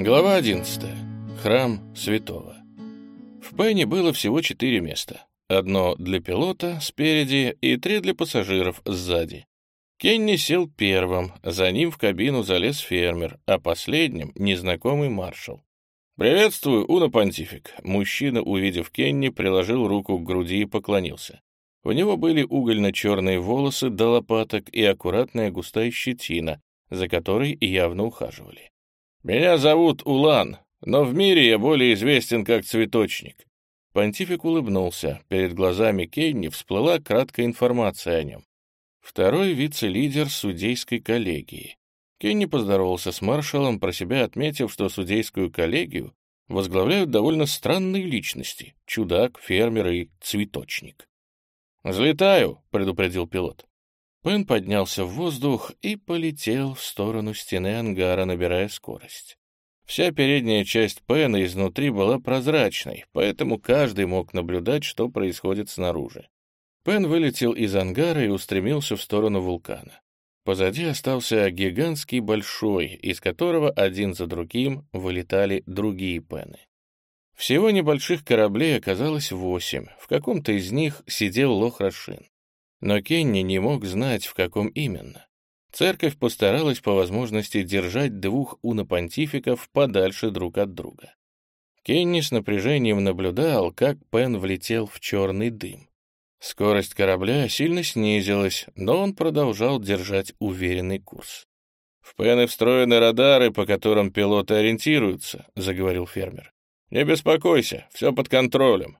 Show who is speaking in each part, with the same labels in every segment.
Speaker 1: Глава 11. Храм Святого. В Пенни было всего четыре места. Одно для пилота спереди и три для пассажиров сзади. Кенни сел первым, за ним в кабину залез фермер, а последним — незнакомый маршал. «Приветствую, Уна Понтифик». Мужчина, увидев Кенни, приложил руку к груди и поклонился. У него были угольно-черные волосы до лопаток и аккуратная густая щетина, за которой явно ухаживали. «Меня зовут Улан, но в мире я более известен как Цветочник». Понтифик улыбнулся. Перед глазами Кенни всплыла краткая информация о нем. Второй вице-лидер судейской коллегии. Кенни поздоровался с маршалом, про себя отметив, что судейскую коллегию возглавляют довольно странные личности — чудак, фермер и цветочник. «Взлетаю», — предупредил пилот. Пен поднялся в воздух и полетел в сторону стены ангара, набирая скорость. Вся передняя часть Пена изнутри была прозрачной, поэтому каждый мог наблюдать, что происходит снаружи. Пен вылетел из ангара и устремился в сторону вулкана. Позади остался гигантский большой, из которого один за другим вылетали другие Пены. Всего небольших кораблей оказалось восемь, в каком-то из них сидел лох Рашин. Но Кенни не мог знать, в каком именно. Церковь постаралась по возможности держать двух унопонтификов подальше друг от друга. Кенни с напряжением наблюдал, как Пен влетел в черный дым. Скорость корабля сильно снизилась, но он продолжал держать уверенный курс. «В Пены встроены радары, по которым пилоты ориентируются», — заговорил фермер. «Не беспокойся, все под контролем.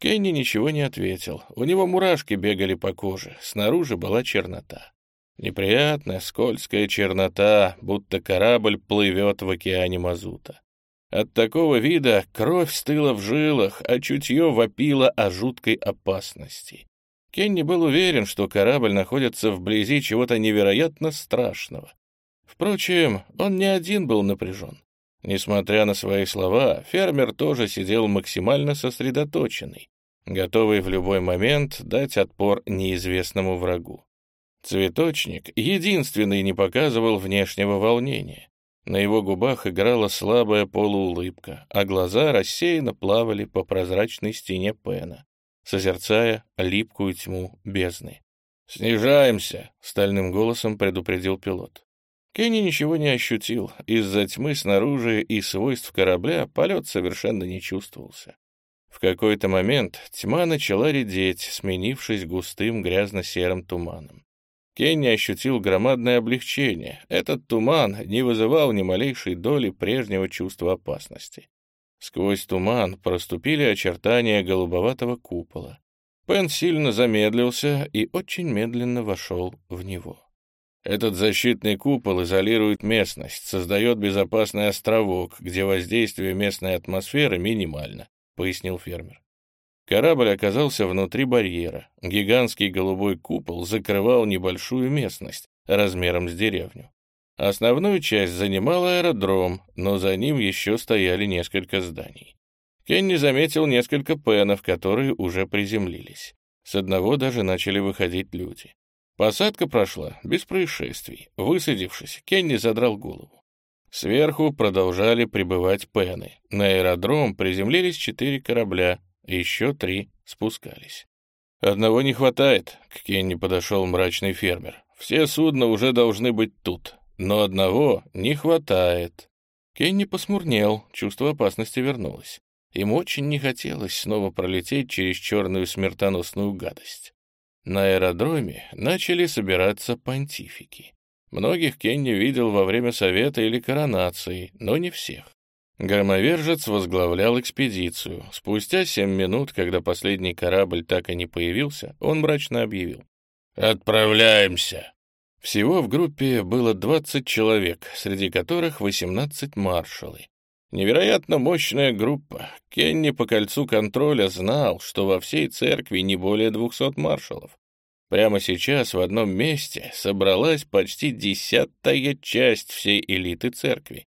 Speaker 1: Кенни ничего не ответил. У него мурашки бегали по коже, снаружи была чернота. Неприятная, скользкая чернота, будто корабль плывет в океане мазута. От такого вида кровь стыла в жилах, а чутье вопило о жуткой опасности. Кенни был уверен, что корабль находится вблизи чего-то невероятно страшного. Впрочем, он не один был напряжен. Несмотря на свои слова, фермер тоже сидел максимально сосредоточенный, готовый в любой момент дать отпор неизвестному врагу. Цветочник единственный не показывал внешнего волнения. На его губах играла слабая полуулыбка, а глаза рассеянно плавали по прозрачной стене Пена, созерцая липкую тьму бездны. «Снижаемся!» — стальным голосом предупредил пилот. Кенни ничего не ощутил. Из-за тьмы снаружи и свойств корабля полет совершенно не чувствовался. В какой-то момент тьма начала редеть, сменившись густым грязно-серым туманом. Кенни ощутил громадное облегчение. Этот туман не вызывал ни малейшей доли прежнего чувства опасности. Сквозь туман проступили очертания голубоватого купола. Пен сильно замедлился и очень медленно вошел в него. Этот защитный купол изолирует местность, создает безопасный островок, где воздействие местной атмосферы минимально, пояснил фермер. Корабль оказался внутри барьера. Гигантский голубой купол закрывал небольшую местность размером с деревню. Основную часть занимал аэродром, но за ним еще стояли несколько зданий. Кенни заметил несколько пенов, которые уже приземлились. С одного даже начали выходить люди. Посадка прошла без происшествий. Высадившись, Кенни задрал голову. Сверху продолжали прибывать пены. На аэродром приземлились четыре корабля, еще три спускались. «Одного не хватает», — к Кенни подошел мрачный фермер. «Все судна уже должны быть тут, но одного не хватает». Кенни посмурнел, чувство опасности вернулось. Ему очень не хотелось снова пролететь через черную смертоносную гадость. На аэродроме начали собираться понтифики. Многих Кенни видел во время совета или коронации, но не всех. Громовержец возглавлял экспедицию. Спустя семь минут, когда последний корабль так и не появился, он мрачно объявил. «Отправляемся!» Всего в группе было 20 человек, среди которых 18 маршалы. Невероятно мощная группа. Кенни по кольцу контроля знал, что во всей церкви не более двухсот маршалов. Прямо сейчас в одном месте собралась почти десятая часть всей элиты церкви.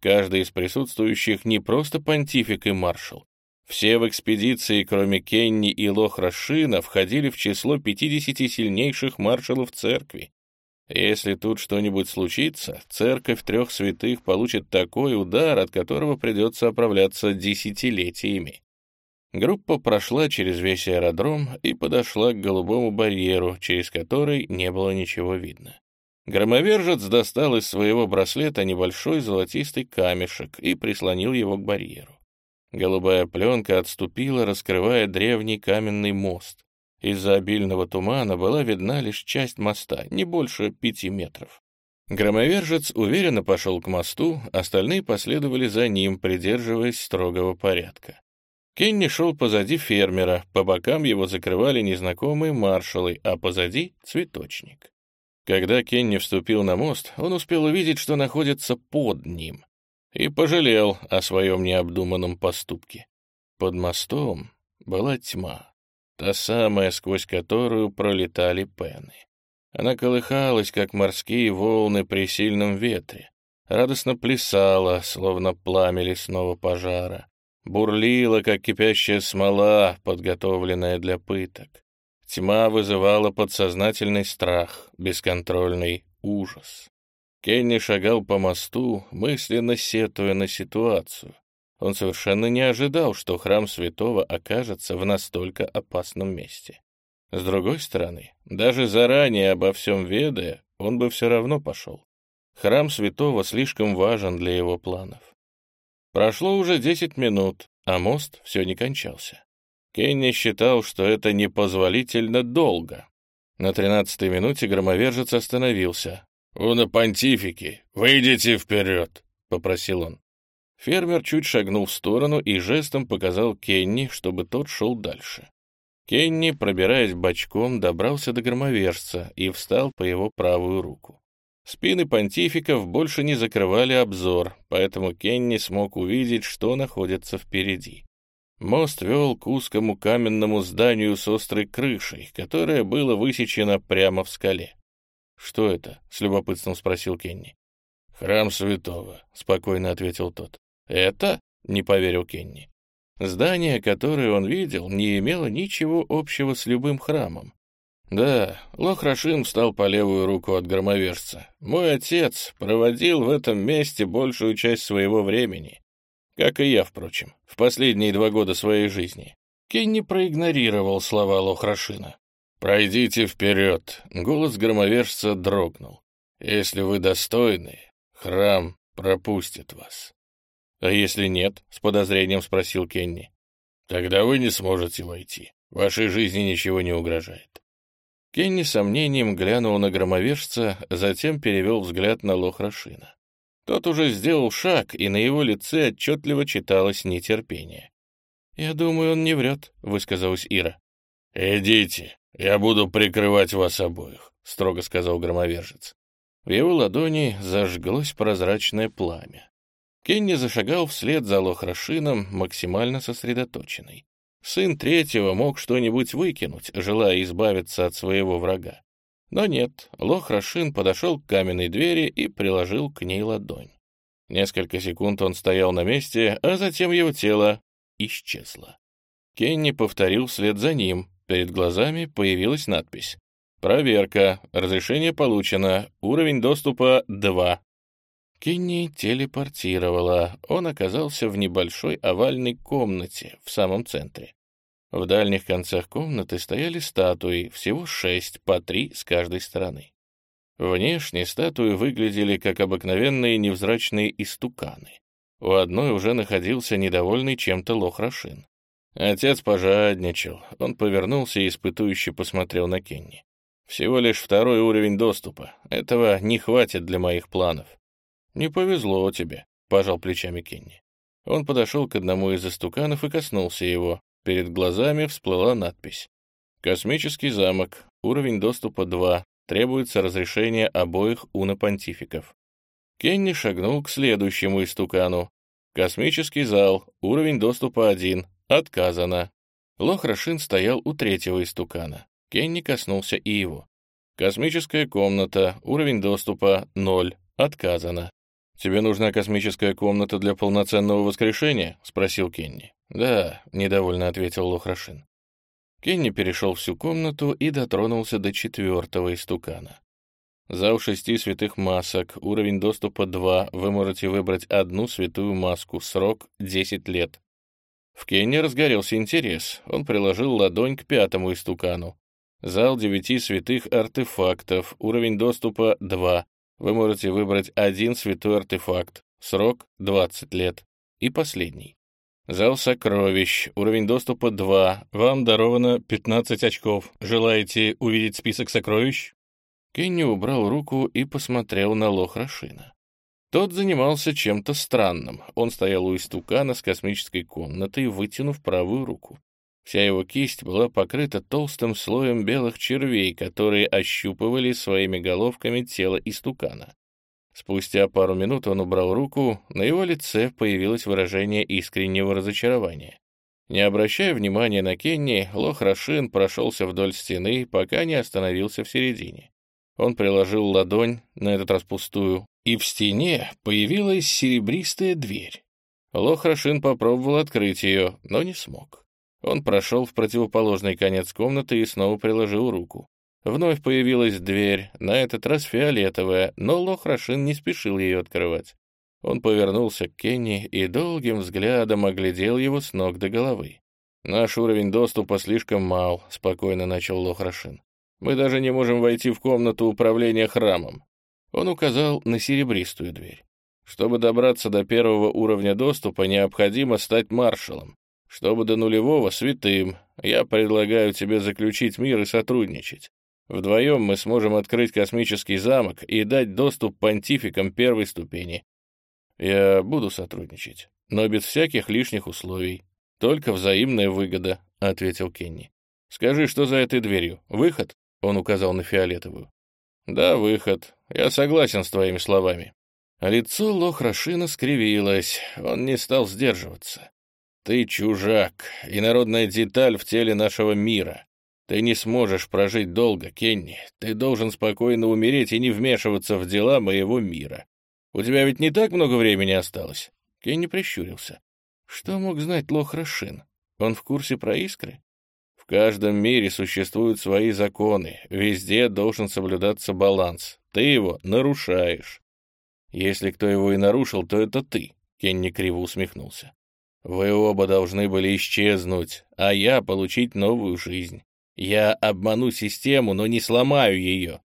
Speaker 1: Каждый из присутствующих не просто понтифик и маршал. Все в экспедиции, кроме Кенни и Лохрашина, входили в число 50 сильнейших маршалов церкви. Если тут что-нибудь случится, церковь трех святых получит такой удар, от которого придется оправляться десятилетиями. Группа прошла через весь аэродром и подошла к голубому барьеру, через который не было ничего видно. Громовержец достал из своего браслета небольшой золотистый камешек и прислонил его к барьеру. Голубая пленка отступила, раскрывая древний каменный мост. Из-за обильного тумана была видна лишь часть моста, не больше пяти метров. Громовержец уверенно пошел к мосту, остальные последовали за ним, придерживаясь строгого порядка. Кенни шел позади фермера, по бокам его закрывали незнакомые маршалы, а позади — цветочник. Когда Кенни вступил на мост, он успел увидеть, что находится под ним, и пожалел о своем необдуманном поступке. Под мостом была тьма та самая, сквозь которую пролетали пены. Она колыхалась, как морские волны при сильном ветре, радостно плясала, словно пламя лесного пожара, бурлила, как кипящая смола, подготовленная для пыток. Тьма вызывала подсознательный страх, бесконтрольный ужас. Кенни шагал по мосту, мысленно сетуя на ситуацию. Он совершенно не ожидал, что храм святого окажется в настолько опасном месте. С другой стороны, даже заранее обо всем ведая, он бы все равно пошел. Храм святого слишком важен для его планов. Прошло уже десять минут, а мост все не кончался. Кенни считал, что это непозволительно долго. На тринадцатой минуте громовержец остановился. «Уна понтифики, выйдите вперед!» — попросил он. Фермер чуть шагнул в сторону и жестом показал Кенни, чтобы тот шел дальше. Кенни, пробираясь бочком, добрался до громовержца и встал по его правую руку. Спины понтификов больше не закрывали обзор, поэтому Кенни смог увидеть, что находится впереди. Мост вел к узкому каменному зданию с острой крышей, которое было высечено прямо в скале. «Что это?» — с любопытством спросил Кенни. «Храм святого», — спокойно ответил тот. «Это?» — не поверил Кенни. Здание, которое он видел, не имело ничего общего с любым храмом. Да, Лохрашин встал по левую руку от громовержца. Мой отец проводил в этом месте большую часть своего времени. Как и я, впрочем, в последние два года своей жизни. Кенни проигнорировал слова Лохрашина. «Пройдите вперед!» — голос громовержца дрогнул. «Если вы достойны, храм пропустит вас». «А если нет?» — с подозрением спросил Кенни. «Тогда вы не сможете войти. Вашей жизни ничего не угрожает». Кенни сомнением глянул на громовержца, затем перевел взгляд на Лохрашина. Тот уже сделал шаг, и на его лице отчетливо читалось нетерпение. «Я думаю, он не врет», — высказалась Ира. «Идите, я буду прикрывать вас обоих», — строго сказал громовержец. В его ладони зажглось прозрачное пламя. Кенни зашагал вслед за Лохрашином, максимально сосредоточенный. Сын третьего мог что-нибудь выкинуть, желая избавиться от своего врага. Но нет, Лохрашин подошел к каменной двери и приложил к ней ладонь. Несколько секунд он стоял на месте, а затем его тело исчезло. Кенни повторил вслед за ним. Перед глазами появилась надпись. «Проверка. Разрешение получено. Уровень доступа 2. Кенни телепортировала. Он оказался в небольшой овальной комнате в самом центре. В дальних концах комнаты стояли статуи, всего шесть, по три с каждой стороны. Внешне статуи выглядели как обыкновенные невзрачные истуканы. У одной уже находился недовольный чем-то лохрашин. Отец пожадничал. Он повернулся и испытующе посмотрел на Кенни. «Всего лишь второй уровень доступа. Этого не хватит для моих планов. «Не повезло тебе», — пожал плечами Кенни. Он подошел к одному из истуканов и коснулся его. Перед глазами всплыла надпись. «Космический замок. Уровень доступа 2. Требуется разрешение обоих унопонтификов». Кенни шагнул к следующему истукану. «Космический зал. Уровень доступа 1. Отказано». Лох Рашин стоял у третьего истукана. Кенни коснулся и его. «Космическая комната. Уровень доступа 0. Отказано». «Тебе нужна космическая комната для полноценного воскрешения?» — спросил Кенни. «Да», — недовольно ответил Лохрашин. Кенни перешел всю комнату и дотронулся до четвертого истукана. Зал шести святых масок, уровень доступа 2, вы можете выбрать одну святую маску, срок 10 лет. В Кенне разгорелся интерес, он приложил ладонь к пятому истукану. Зал девяти святых артефактов, уровень доступа 2, вы можете выбрать один святой артефакт, срок 20 лет. И последний. Зал сокровищ, уровень доступа 2, вам даровано 15 очков. Желаете увидеть список сокровищ? Кенни убрал руку и посмотрел на Лохрашина. Тот занимался чем-то странным. Он стоял у истукана с космической комнатой, вытянув правую руку. Вся его кисть была покрыта толстым слоем белых червей, которые ощупывали своими головками тело истукана. Спустя пару минут он убрал руку, на его лице появилось выражение искреннего разочарования. Не обращая внимания на Кенни, Лох Рашин прошелся вдоль стены, пока не остановился в середине. Он приложил ладонь, на этот раз пустую, и в стене появилась серебристая дверь. Лохрашин попробовал открыть ее, но не смог. Он прошел в противоположный конец комнаты и снова приложил руку. Вновь появилась дверь, на этот раз фиолетовая, но Лохрашин не спешил ее открывать. Он повернулся к Кенни и долгим взглядом оглядел его с ног до головы. «Наш уровень доступа слишком мал», — спокойно начал Лохрашин. Мы даже не можем войти в комнату управления храмом». Он указал на серебристую дверь. Чтобы добраться до первого уровня доступа, необходимо стать маршалом. Чтобы до нулевого — святым. Я предлагаю тебе заключить мир и сотрудничать. Вдвоем мы сможем открыть космический замок и дать доступ понтификам первой ступени. Я буду сотрудничать, но без всяких лишних условий. Только взаимная выгода, — ответил Кенни. Скажи, что за этой дверью? Выход? Он указал на фиолетовую. «Да, выход. Я согласен с твоими словами». Лицо Лохрашина скривилось, он не стал сдерживаться. «Ты чужак, инородная деталь в теле нашего мира. Ты не сможешь прожить долго, Кенни. Ты должен спокойно умереть и не вмешиваться в дела моего мира. У тебя ведь не так много времени осталось?» Кенни прищурился. Что мог знать Лохрашин? Он в курсе про искры? В каждом мире существуют свои законы, везде должен соблюдаться баланс. Ты его нарушаешь. Если кто его и нарушил, то это ты, Кенни криво усмехнулся. Вы оба должны были исчезнуть, а я получить новую жизнь. Я обману систему, но не сломаю ее.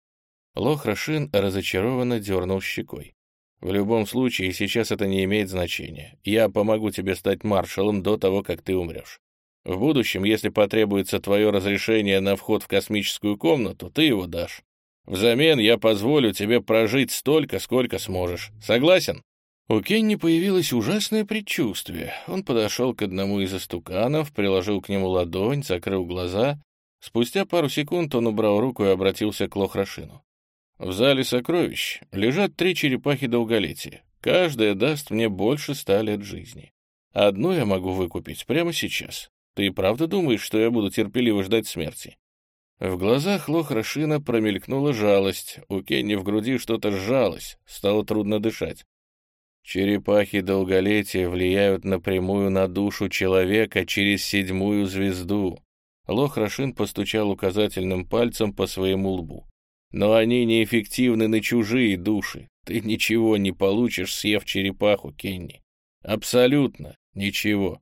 Speaker 1: Лохрашин разочарованно дернул щекой. В любом случае, сейчас это не имеет значения. Я помогу тебе стать маршалом до того, как ты умрешь. В будущем, если потребуется твое разрешение на вход в космическую комнату, ты его дашь. Взамен я позволю тебе прожить столько, сколько сможешь. Согласен?» У Кенни появилось ужасное предчувствие. Он подошел к одному из истуканов, приложил к нему ладонь, закрыл глаза. Спустя пару секунд он убрал руку и обратился к Лохрашину. «В зале сокровищ лежат три черепахи долголетия. Каждая даст мне больше ста лет жизни. Одну я могу выкупить прямо сейчас. Ты правда думаешь, что я буду терпеливо ждать смерти?» В глазах Лохрашина промелькнула жалость, у Кенни в груди что-то сжалось, стало трудно дышать. Черепахи долголетия влияют напрямую на душу человека через седьмую звезду. Лохрашин постучал указательным пальцем по своему лбу. Но они неэффективны на чужие души. Ты ничего не получишь, съев черепаху, Кенни. Абсолютно ничего.